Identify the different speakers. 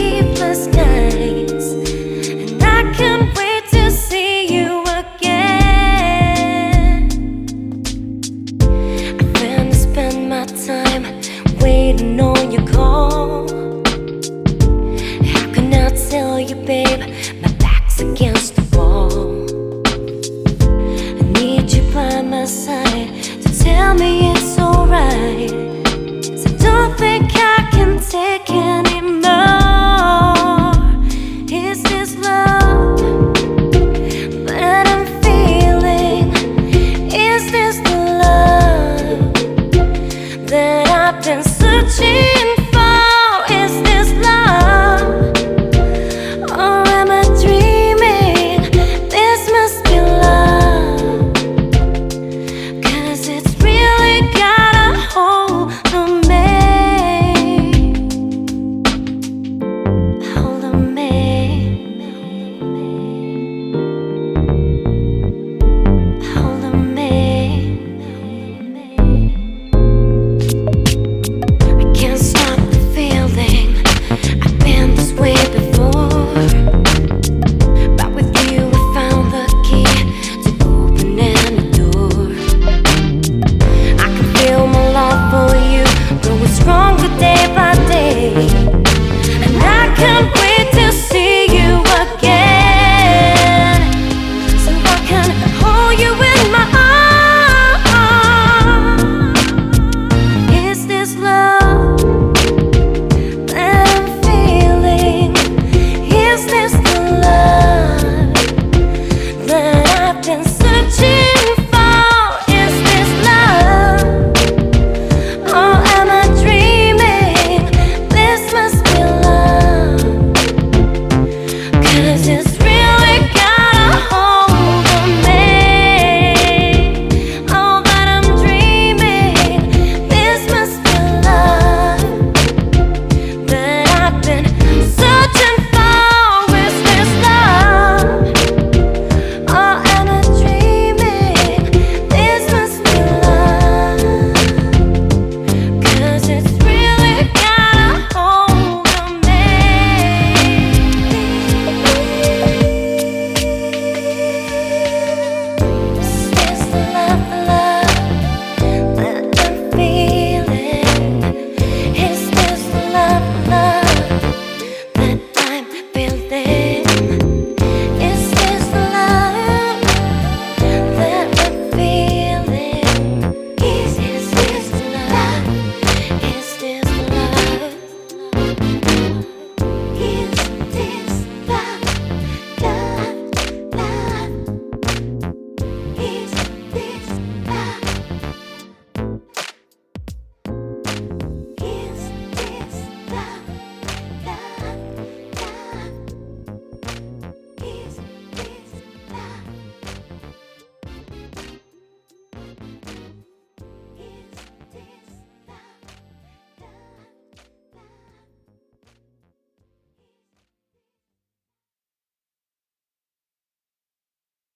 Speaker 1: sleepless nights.